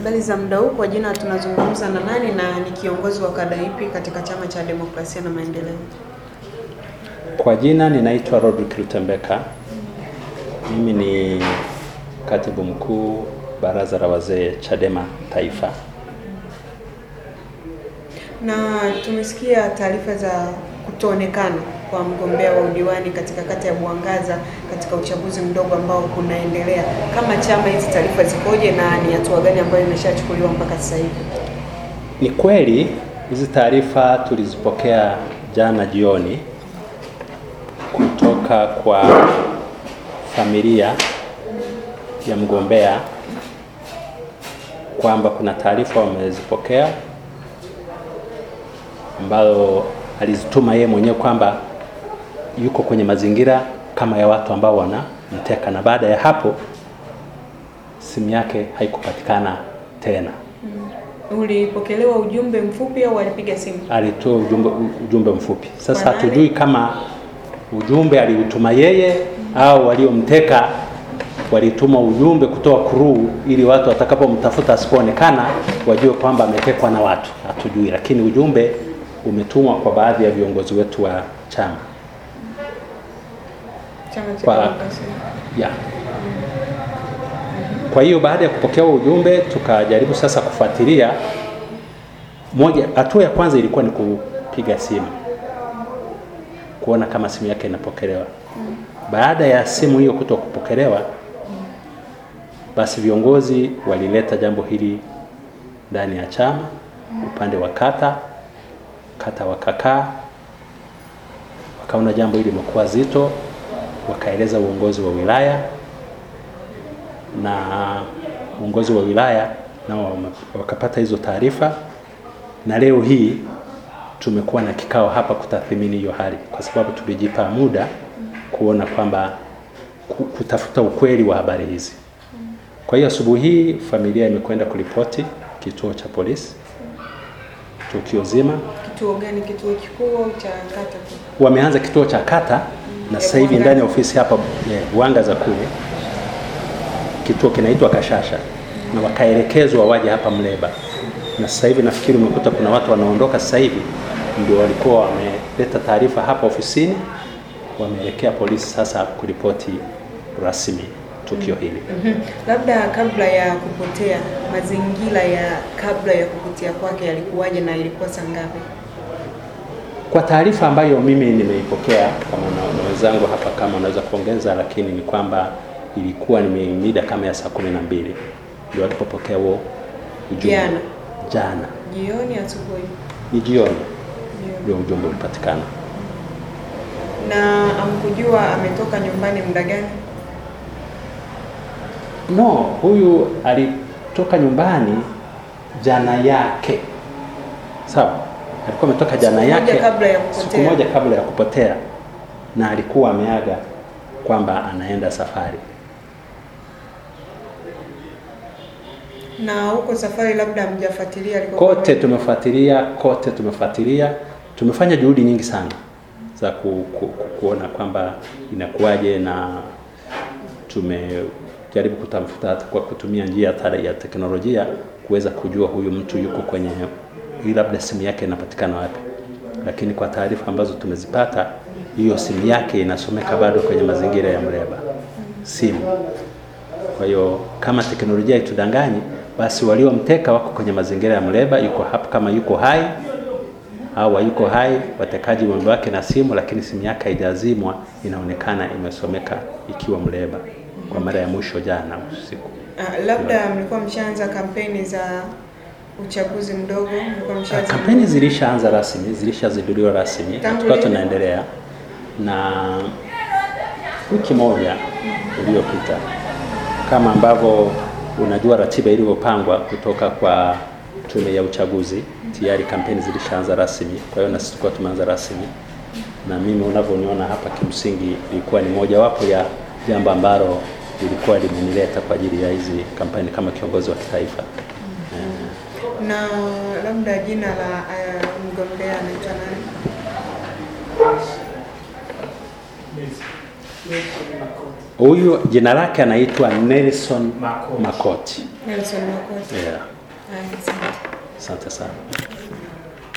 Habari za muda huu, kwa jina tunazungumza na nani na ni kiongozi wa kada ipi katika Chama cha Demokrasia na Maendeleo? Kwa jina ninaitwa Rodrick Lutembeka. Mimi ni katibu mkuu baraza la wazee Chadema Taifa. Na tumesikia taarifa za kutoonekana kwa mgombea wa udiwani katika kata ya Buangaza katika uchaguzi mdogo ambao kunaendelea. Kama chama, hizi taarifa zikoje na ni hatua gani ambayo imeshachukuliwa mpaka sasa hivi? Ni kweli hizi taarifa tulizipokea jana jioni kutoka kwa familia ya mgombea kwamba kuna taarifa wamezipokea ambazo alizituma yeye mwenyewe kwamba yuko kwenye mazingira kama ya watu ambao wanamteka, na baada ya hapo simu yake haikupatikana tena. Ulipokelewa ujumbe mfupi au alipiga simu? Alitoa ujumbe, ujumbe mfupi. Sasa hatujui kama ujumbe aliutuma yeye au waliomteka walituma ujumbe kutoa kuruu ili watu watakapomtafuta asipoonekana wajue kwamba ametekwa na watu. Hatujui, lakini ujumbe umetumwa kwa baadhi ya viongozi wetu wa chama Chama cha Kwa- ya. Kwa hiyo baada ya kupokea huo ujumbe tukajaribu sasa kufuatilia. Moja, hatua ya kwanza ilikuwa ni kupiga simu kuona kama simu yake inapokelewa. Baada ya simu hiyo kuto kupokelewa, basi viongozi walileta jambo hili ndani ya chama, upande wa kata, kata wakakaa, wakaona jambo hili limekuwa zito, wakaeleza uongozi wa wilaya na uongozi wa wilaya nao wakapata hizo taarifa, na leo hii tumekuwa na kikao hapa kutathmini hiyo hali, kwa sababu tulijipa muda kuona kwamba kutafuta ukweli wa habari hizi. Kwa hiyo asubuhi hii familia imekwenda kuripoti kituo cha polisi tukio zima. Kituo gani? Kituo kikuu cha kata? Wameanza kituo cha kata na sasa hivi ndani ya ofisi hapa wanga Buangaza kule kituo kinaitwa Kashasha na wakaelekezwa waje hapa Mleba, na sasa hivi nafikiri umekuta kuna watu wanaondoka sasa hivi, ndio walikuwa wameleta taarifa hapa ofisini, wameelekea polisi sasa kuripoti rasmi tukio hili. Mhm. Labda kabla ya kupotea, mazingira ya kabla ya kupotea kwake yalikuwaje na ilikuwa saa ngapi? Kwa taarifa ambayo mimi nimeipokea kama na wenzangu hapa, kama unaweza kuongeza, lakini ni kwamba ilikuwa ni mida kama ya saa kumi na mbili ndio walipopokea huo ujumbe. Jana. Jana Jioni, asubuhi? ni Jioni. ndio ujumbe ulipatikana. Na amkujua ametoka nyumbani muda gani? No, huyu alitoka nyumbani jana yake, sawa. Alikuwa ametoka jana Siku yake kabla ya kupotea. siku moja kabla ya kupotea, na alikuwa ameaga kwamba anaenda safari. Na huko safari labda hamjafuatilia alikokuwa Kote tumefuatilia, kote tumefuatilia, tumefanya juhudi nyingi sana za ku, ku, ku, kuona kwamba inakuwaje, na tumejaribu kutafuta kwa kutumia njia ya teknolojia kuweza kujua huyu mtu yuko kwenye hii, labda simu yake inapatikana wapi, lakini kwa taarifa ambazo tumezipata, hiyo simu yake inasomeka bado kwenye mazingira ya mreba. Simu. Kwa hiyo kama teknolojia itudanganyi, basi waliomteka wako kwenye mazingira ya mreba, yuko hapa, kama yuko hai au hayuko hai, watekaji wake na simu, lakini simu yake haijazimwa, inaonekana imesomeka ikiwa mreba kwa mara ya mwisho jana usiku. Uh, labda mlikuwa mshaanza kampeni za uchaguzi mdogo, Ah, Kampeni zilishaanza rasmi, zilishazinduliwa rasmi, tukawa tunaendelea na wiki moja iliyopita, kama ambavyo unajua ratiba ilivyopangwa kutoka kwa tume ya uchaguzi, tayari kampeni zilishaanza rasmi. Kwa hiyo na sisi tulikuwa tumeanza rasmi, na mimi unavyoniona hapa, kimsingi ilikuwa ni mojawapo ya jambo ambalo lilikuwa limenileta kwa ajili ya hizi kampeni kama kiongozi wa kitaifa. Na labda jina la uh, mgombea anaitwa nani? Huyu jina lake anaitwa Nelson Makoti. Nelson Makoti. Yeah. Asante. Asante sana.